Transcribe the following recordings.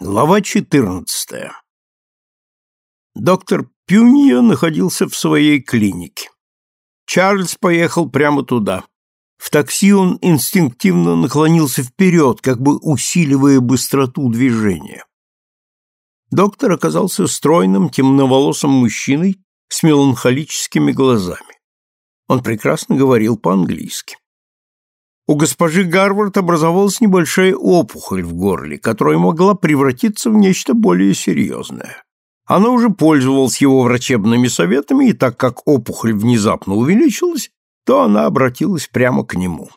Глава 14. Доктор Пюньо находился в своей клинике. Чарльз поехал прямо туда. В такси он инстинктивно наклонился вперед, как бы усиливая быстроту движения. Доктор оказался стройным, темноволосым мужчиной с меланхолическими глазами. Он прекрасно говорил по-английски. У госпожи Гарвард образовалась небольшая опухоль в горле, которая могла превратиться в нечто более серьезное. Она уже пользовалась его врачебными советами, и так как опухоль внезапно увеличилась, то она обратилась прямо к нему.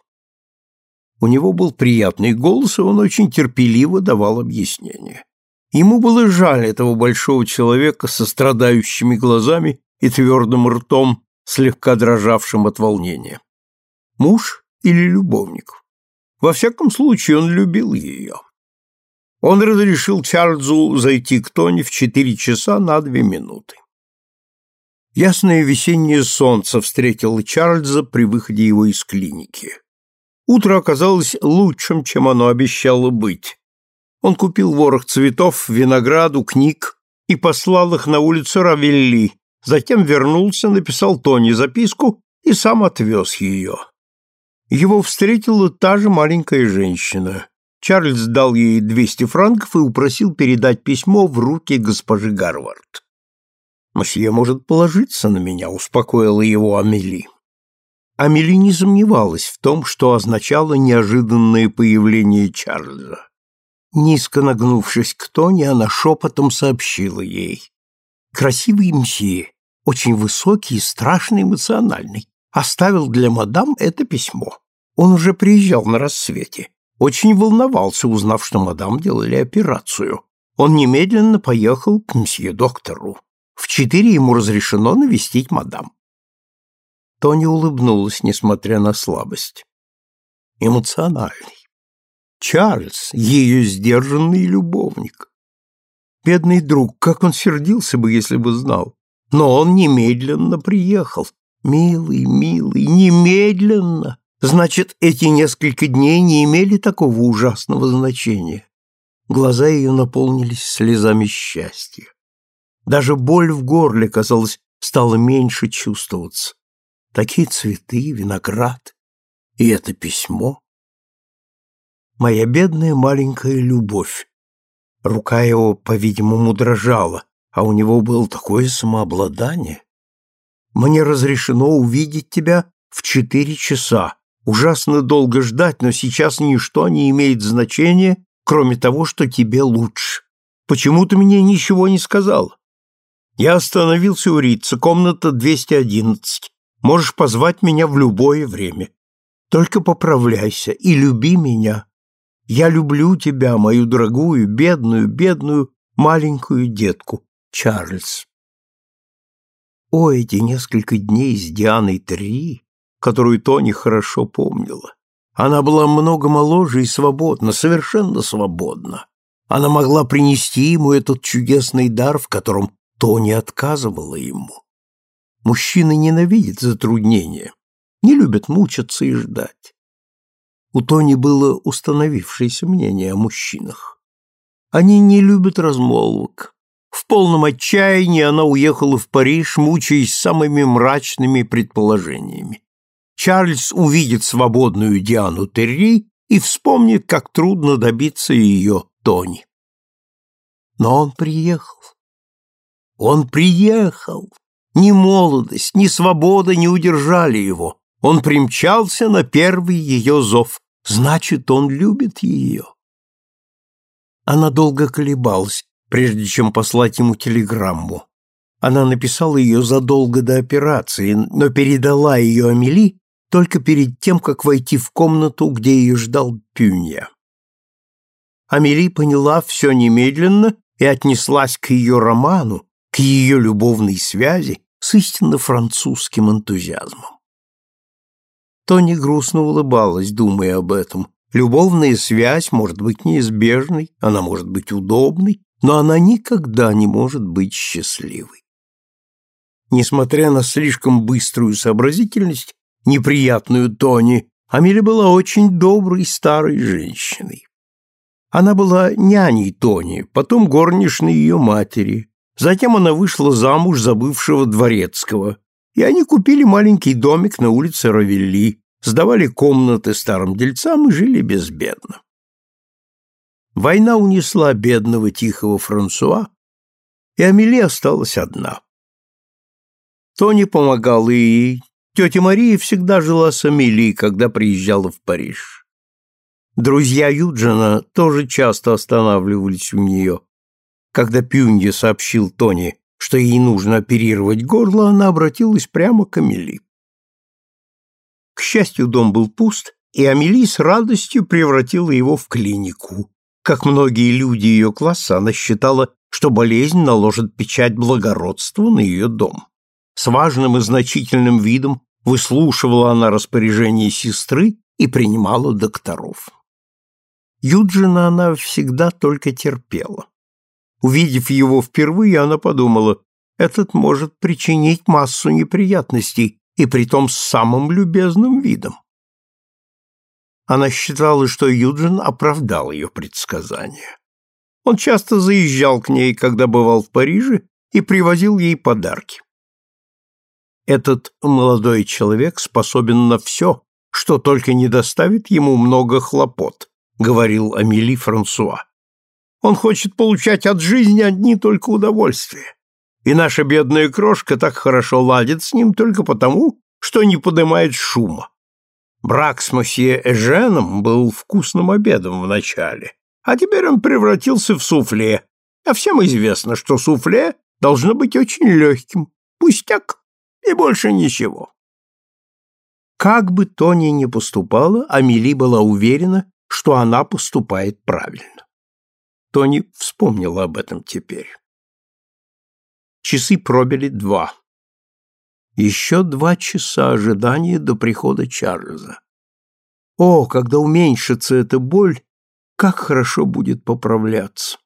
У него был приятный голос, и он очень терпеливо давал объяснения. Ему было жаль этого большого человека со страдающими глазами и твердым ртом, слегка дрожавшим от волнения. Муж или любовник. Во всяком случае, он любил ее. Он разрешил Чарльзу зайти к Тони в четыре часа на две минуты. Ясное весеннее солнце встретило Чарльза при выходе его из клиники. Утро оказалось лучшим, чем оно обещало быть. Он купил ворох цветов, винограду, книг и послал их на улицу Равелли, затем вернулся, написал Тони записку и сам отвез ее. Его встретила та же маленькая женщина. Чарльз дал ей 200 франков и упросил передать письмо в руки госпожи Гарвард. «Мосье может положиться на меня», — успокоила его Амели. Амели не сомневалась в том, что означало неожиданное появление Чарльза. Низко нагнувшись к Тоне, она шепотом сообщила ей. «Красивый мсье, очень высокий и страшно эмоциональный оставил для мадам это письмо. Он уже приезжал на рассвете. Очень волновался, узнав, что мадам делали операцию. Он немедленно поехал к мсье-доктору. В четыре ему разрешено навестить мадам. Тони улыбнулась, несмотря на слабость. Эмоциональный. Чарльз, ее сдержанный любовник. Бедный друг, как он сердился бы, если бы знал. Но он немедленно приехал, Милый, милый, немедленно! Значит, эти несколько дней не имели такого ужасного значения. Глаза ее наполнились слезами счастья. Даже боль в горле, казалось, стала меньше чувствоваться. Такие цветы, виноград и это письмо. Моя бедная маленькая любовь. Рука его, по-видимому, дрожала, а у него было такое самообладание. Мне разрешено увидеть тебя в четыре часа. Ужасно долго ждать, но сейчас ничто не имеет значения, кроме того, что тебе лучше. Почему ты мне ничего не сказал? Я остановился у Рица, комната 211. Можешь позвать меня в любое время. Только поправляйся и люби меня. Я люблю тебя, мою дорогую, бедную, бедную, маленькую детку, Чарльз. О, эти несколько дней с Дианой Три, которую Тони хорошо помнила. Она была много моложе и свободна, совершенно свободна. Она могла принести ему этот чудесный дар, в котором Тони отказывала ему. Мужчины ненавидят затруднения, не любят мучиться и ждать. У Тони было установившееся мнение о мужчинах. Они не любят размолвок, в полном отчаянии она уехала в Париж, мучаясь самыми мрачными предположениями. Чарльз увидит свободную Диану Терри и вспомнит, как трудно добиться ее Тони. Но он приехал. Он приехал. Ни молодость, ни свобода не удержали его. Он примчался на первый ее зов. Значит, он любит ее. Она долго колебалась, прежде чем послать ему телеграмму. Она написала ее задолго до операции, но передала ее Амели только перед тем, как войти в комнату, где ее ждал Пюнья. Амели поняла все немедленно и отнеслась к ее роману, к ее любовной связи с истинно французским энтузиазмом. Тони грустно улыбалась, думая об этом. Любовная связь может быть неизбежной, она может быть удобной, но она никогда не может быть счастливой. Несмотря на слишком быструю сообразительность, неприятную Тони, Амели была очень доброй старой женщиной. Она была няней Тони, потом горничной ее матери. Затем она вышла замуж за бывшего дворецкого, и они купили маленький домик на улице Равелли, сдавали комнаты старым дельцам и жили безбедно. Война унесла бедного тихого Франсуа, и Амели осталась одна. Тони помогала ей. Тетя Мария всегда жила с Амели, когда приезжала в Париж. Друзья Юджина тоже часто останавливались у нее. Когда Пюнье сообщил Тони, что ей нужно оперировать горло, она обратилась прямо к Амели. К счастью, дом был пуст, и Амели с радостью превратила его в клинику. Как многие люди ее класса, она считала, что болезнь наложит печать благородства на ее дом. С важным и значительным видом выслушивала она распоряжение сестры и принимала докторов. Юджина она всегда только терпела. Увидев его впервые, она подумала, этот может причинить массу неприятностей, и притом с самым любезным видом. Она считала, что Юджин оправдал ее предсказания. Он часто заезжал к ней, когда бывал в Париже, и привозил ей подарки. Этот молодой человек способен на все, что только не доставит ему много хлопот, говорил Амели Франсуа. Он хочет получать от жизни одни только удовольствия. И наша бедная крошка так хорошо ладит с ним только потому, что не поднимает шума. Брак с мосье Эженом был вкусным обедом вначале, а теперь он превратился в суфле. А всем известно, что суфле должно быть очень легким, пустяк и больше ничего. Как бы Тони ни поступала, Амели была уверена, что она поступает правильно. Тони вспомнила об этом теперь. Часы пробили два. Еще два часа ожидания до прихода Чарльза. О, когда уменьшится эта боль, как хорошо будет поправляться.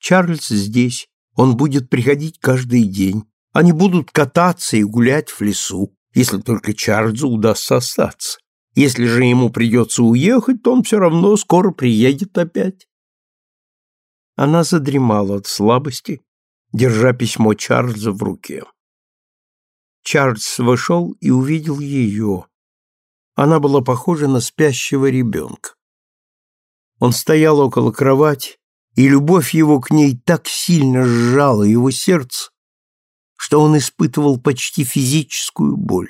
Чарльз здесь, он будет приходить каждый день. Они будут кататься и гулять в лесу, если только Чарльзу удастся остаться. Если же ему придется уехать, то он все равно скоро приедет опять. Она задремала от слабости, держа письмо Чарльза в руке. Чарльз вошел и увидел ее. Она была похожа на спящего ребенка. Он стоял около кровати, и любовь его к ней так сильно сжала его сердце, что он испытывал почти физическую боль.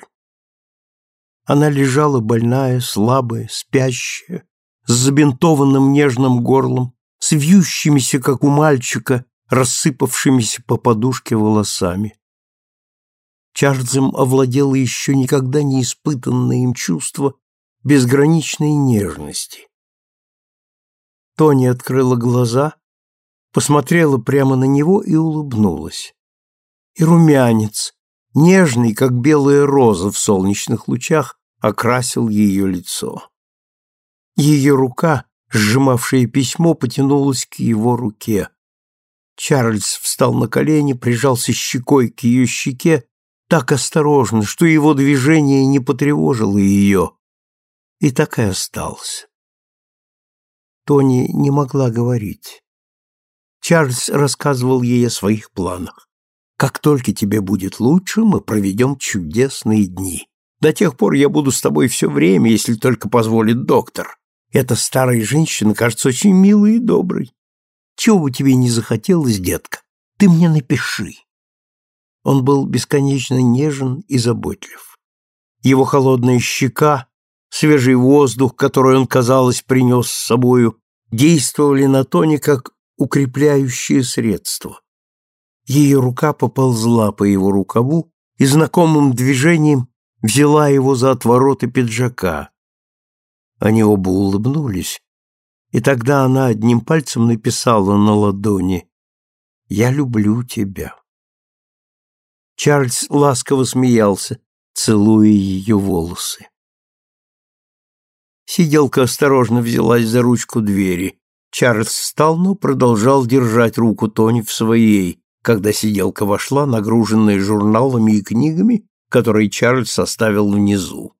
Она лежала больная, слабая, спящая, с забинтованным нежным горлом, с вьющимися, как у мальчика, рассыпавшимися по подушке волосами. Чарльзом овладело еще никогда не испытанное им чувство безграничной нежности. Тони открыла глаза, посмотрела прямо на него и улыбнулась. И румянец, нежный, как белая роза в солнечных лучах, окрасил ее лицо. Ее рука, сжимавшая письмо, потянулась к его руке. Чарльз встал на колени, прижался щекой к ее щеке, так осторожно, что его движение не потревожило ее, и так и остался. Тони не могла говорить. Чарльз рассказывал ей о своих планах. «Как только тебе будет лучше, мы проведем чудесные дни. До тех пор я буду с тобой все время, если только позволит доктор. Эта старая женщина кажется очень милой и доброй. Чего бы тебе не захотелось, детка, ты мне напиши». Он был бесконечно нежен и заботлив. Его холодная щека, свежий воздух, который он, казалось, принес с собою, действовали на Тони как укрепляющее средство. Ее рука поползла по его рукаву и знакомым движением взяла его за отвороты пиджака. Они оба улыбнулись, и тогда она одним пальцем написала на ладони «Я люблю тебя». Чарльз ласково смеялся, целуя ее волосы. Сиделка осторожно взялась за ручку двери. Чарльз встал, но продолжал держать руку Тони в своей, когда сиделка вошла, нагруженная журналами и книгами, которые Чарльз составил внизу.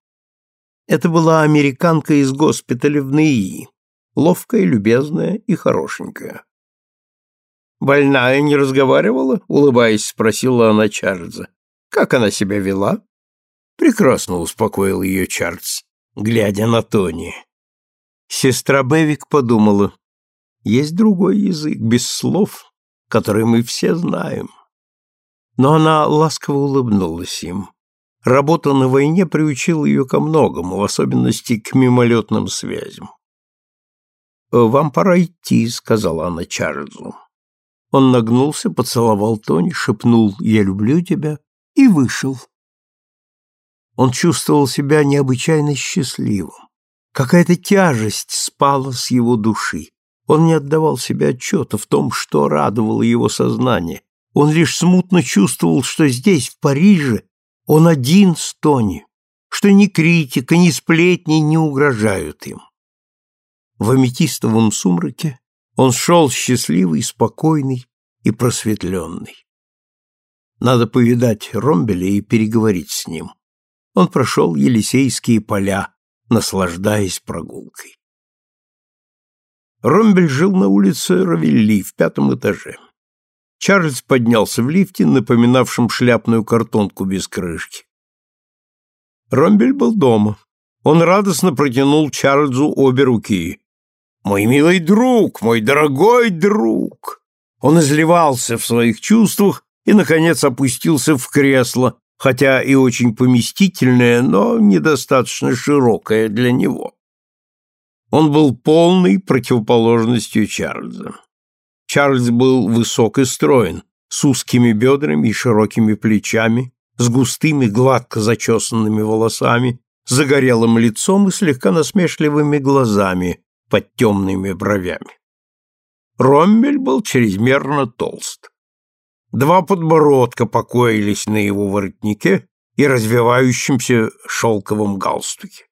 Это была американка из госпиталя в НИИ. Ловкая, любезная и хорошенькая. «Больная не разговаривала?» — улыбаясь, спросила она Чарльза. «Как она себя вела?» «Прекрасно успокоил ее Чарльз, глядя на Тони. Сестра Бевик подумала, есть другой язык, без слов, который мы все знаем. Но она ласково улыбнулась им. Работа на войне приучила ее ко многому, в особенности к мимолетным связям. «Вам пора идти», — сказала она Чарльзу. Он нагнулся, поцеловал Тони, шепнул «Я люблю тебя» и вышел. Он чувствовал себя необычайно счастливым. Какая-то тяжесть спала с его души. Он не отдавал себе отчета в том, что радовало его сознание. Он лишь смутно чувствовал, что здесь, в Париже, он один с Тони, что ни критика, ни сплетни не угрожают им. В аметистовом сумраке он шел счастливый, спокойный и просветленный. Надо повидать Ромбеля и переговорить с ним. Он прошел Елисейские поля, наслаждаясь прогулкой. Ромбель жил на улице Равелли в пятом этаже. Чарльз поднялся в лифте, напоминавшем шляпную картонку без крышки. Ромбель был дома. Он радостно протянул Чарльзу обе руки. «Мой милый друг, мой дорогой друг!» Он изливался в своих чувствах и, наконец, опустился в кресло, хотя и очень поместительное, но недостаточно широкое для него. Он был полной противоположностью Чарльза. Чарльз был высок и строен, с узкими бедрами и широкими плечами, с густыми, гладко зачесанными волосами, загорелым лицом и слегка насмешливыми глазами под темными бровями. Роммель был чрезмерно толст. Два подбородка покоились на его воротнике и развивающемся шелковом галстуке.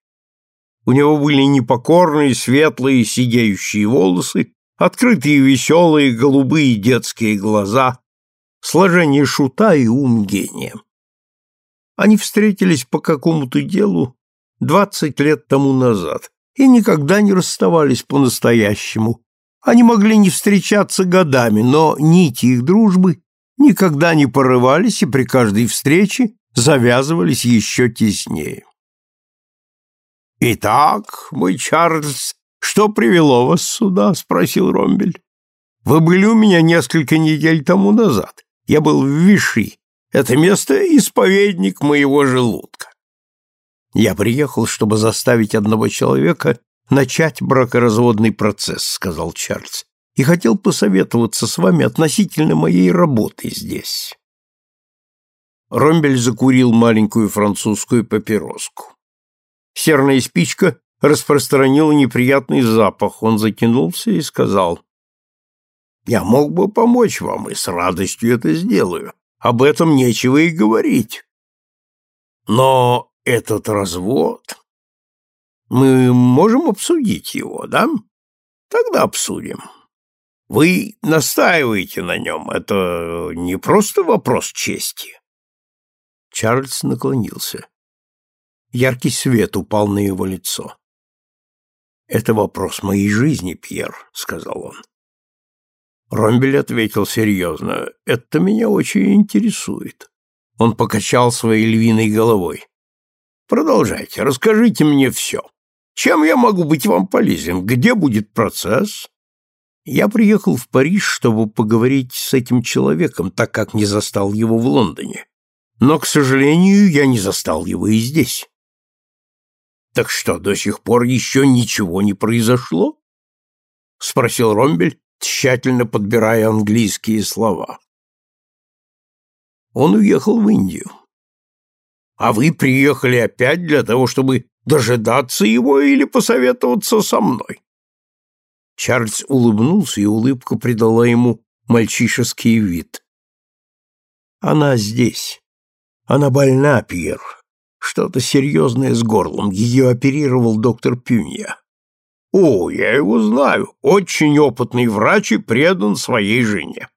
У него были непокорные, светлые, сидеющие волосы, открытые веселые голубые детские глаза, сложение шута и ум гения. Они встретились по какому-то делу двадцать лет тому назад и никогда не расставались по-настоящему. Они могли не встречаться годами, но нити их дружбы никогда не порывались и при каждой встрече завязывались еще теснее. «Итак, мой Чарльз, что привело вас сюда?» — спросил Ромбель. «Вы были у меня несколько недель тому назад. Я был в Виши. Это место — исповедник моего желудка. Я приехал, чтобы заставить одного человека начать бракоразводный процесс», — сказал Чарльз и хотел посоветоваться с вами относительно моей работы здесь. Ромбель закурил маленькую французскую папироску. Серная спичка распространила неприятный запах. Он затянулся и сказал, «Я мог бы помочь вам, и с радостью это сделаю. Об этом нечего и говорить. Но этот развод... Мы можем обсудить его, да? Тогда обсудим. Вы настаиваете на нем. Это не просто вопрос чести. Чарльз наклонился. Яркий свет упал на его лицо. «Это вопрос моей жизни, Пьер», — сказал он. Ромбель ответил серьезно. «Это меня очень интересует». Он покачал своей львиной головой. «Продолжайте, расскажите мне все. Чем я могу быть вам полезен? Где будет процесс?» Я приехал в Париж, чтобы поговорить с этим человеком, так как не застал его в Лондоне. Но, к сожалению, я не застал его и здесь. Так что, до сих пор еще ничего не произошло? Спросил Ромбель, тщательно подбирая английские слова. Он уехал в Индию. А вы приехали опять для того, чтобы дожидаться его или посоветоваться со мной? Чарльз улыбнулся, и улыбка придала ему мальчишеский вид. «Она здесь. Она больна, Пьер. Что-то серьезное с горлом. Ее оперировал доктор Пюнья». «О, я его знаю. Очень опытный врач и предан своей жене».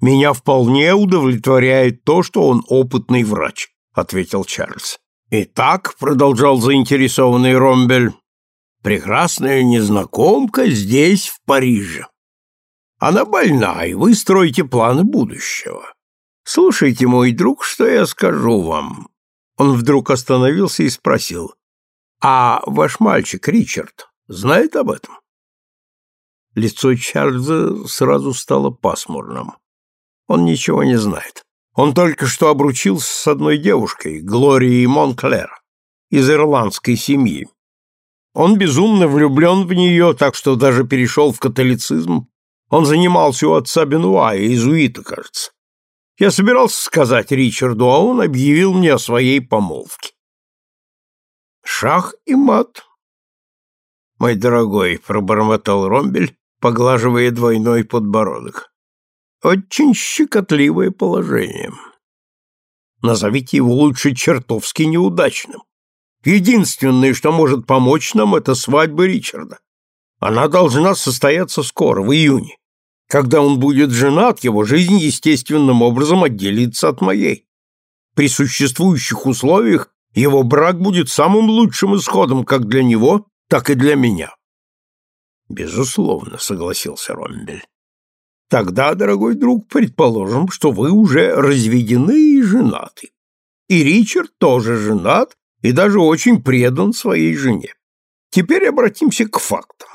«Меня вполне удовлетворяет то, что он опытный врач», — ответил Чарльз. «Итак», — продолжал заинтересованный Ромбель, прекрасная незнакомка здесь, в Париже. Она больна, и вы строите планы будущего. Слушайте, мой друг, что я скажу вам. Он вдруг остановился и спросил. А ваш мальчик Ричард знает об этом? Лицо Чарльза сразу стало пасмурным. Он ничего не знает. Он только что обручился с одной девушкой, Глорией Монклер, из ирландской семьи. Он безумно влюблен в нее, так что даже перешел в католицизм. Он занимался у отца Бенуа, иезуита, кажется. Я собирался сказать Ричарду, а он объявил мне о своей помолвке. Шах и мат. Мой дорогой, пробормотал Ромбель, поглаживая двойной подбородок. Очень щекотливое положение. Назовите его лучше чертовски неудачным. Единственное, что может помочь нам, это свадьба Ричарда. Она должна состояться скоро, в июне. Когда он будет женат, его жизнь естественным образом отделится от моей. При существующих условиях его брак будет самым лучшим исходом как для него, так и для меня. Безусловно, согласился Ромбель. Тогда, дорогой друг, предположим, что вы уже разведены и женаты. И Ричард тоже женат и даже очень предан своей жене. Теперь обратимся к фактам.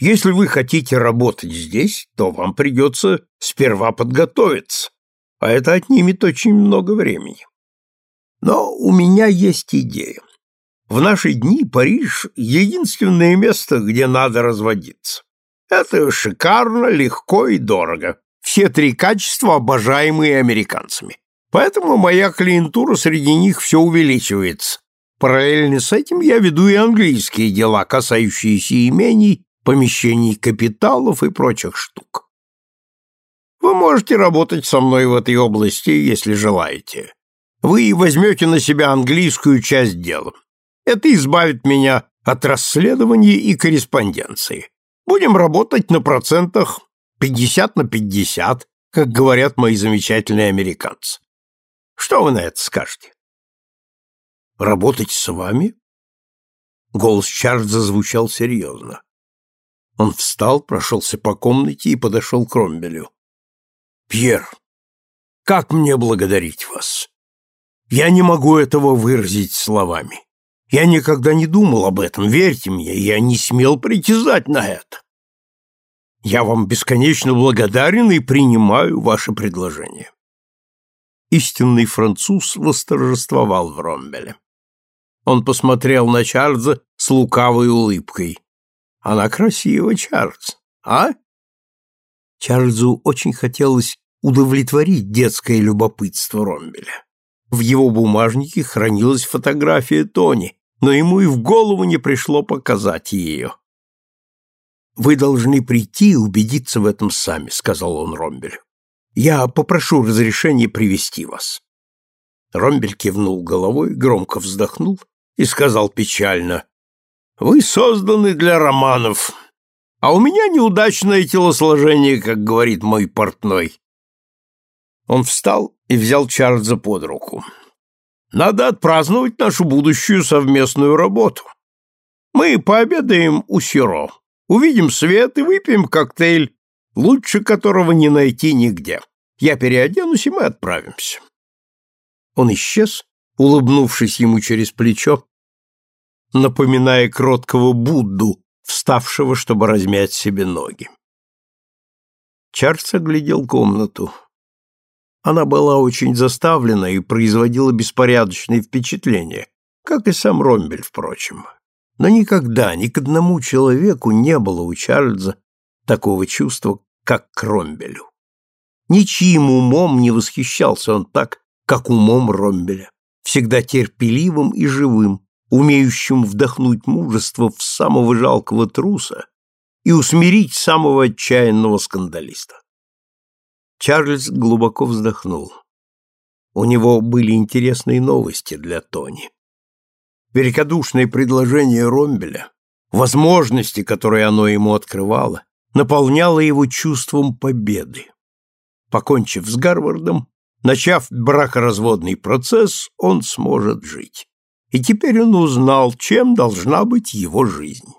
Если вы хотите работать здесь, то вам придется сперва подготовиться, а это отнимет очень много времени. Но у меня есть идея. В наши дни Париж — единственное место, где надо разводиться. Это шикарно, легко и дорого. Все три качества, обожаемые американцами. Поэтому моя клиентура среди них все увеличивается. Параллельно с этим я веду и английские дела, касающиеся имений, помещений капиталов и прочих штук. Вы можете работать со мной в этой области, если желаете вы возьмете на себя английскую часть дела. Это избавит меня от расследований и корреспонденции. Будем работать на процентах 50 на 50, как говорят мои замечательные американцы. Что вы на это скажете? Работать с вами? Голос Чарльза звучал серьезно. Он встал, прошелся по комнате и подошел к Ромбелю. «Пьер, как мне благодарить вас? Я не могу этого выразить словами. Я никогда не думал об этом, верьте мне, я не смел притязать на это. Я вам бесконечно благодарен и принимаю ваше предложение. Истинный француз восторжествовал в Ромбеле. Он посмотрел на Чарльза с лукавой улыбкой. Она красива, Чарльз, а? Чарльзу очень хотелось удовлетворить детское любопытство Ромбеля. В его бумажнике хранилась фотография Тони, но ему и в голову не пришло показать ее. «Вы должны прийти и убедиться в этом сами», — сказал он Ромбелю. «Я попрошу разрешения привести вас». Ромбель кивнул головой, громко вздохнул и сказал печально, «Вы созданы для романов, а у меня неудачное телосложение, как говорит мой портной». Он встал и взял Чарльза под руку. «Надо отпраздновать нашу будущую совместную работу. Мы пообедаем у Сиро, увидим свет и выпьем коктейль, лучше которого не найти нигде. Я переоденусь, и мы отправимся». Он исчез, улыбнувшись ему через плечо, напоминая кроткого Будду, вставшего, чтобы размять себе ноги. Чарльз оглядел комнату. Она была очень заставлена и производила беспорядочное впечатление, как и сам Ромбель, впрочем. Но никогда ни к одному человеку не было у Чарльза такого чувства, как к Ромбелю. Ничьим умом не восхищался он так, как умом Ромбеля, всегда терпеливым и живым, умеющим вдохнуть мужество в самого жалкого труса и усмирить самого отчаянного скандалиста. Чарльз глубоко вздохнул. У него были интересные новости для Тони. Великодушное предложение Ромбеля, возможности, которые оно ему открывало, наполняло его чувством победы. Покончив с Гарвардом, начав бракоразводный процесс, он сможет жить. и теперь он узнал, чем должна быть его жизнь.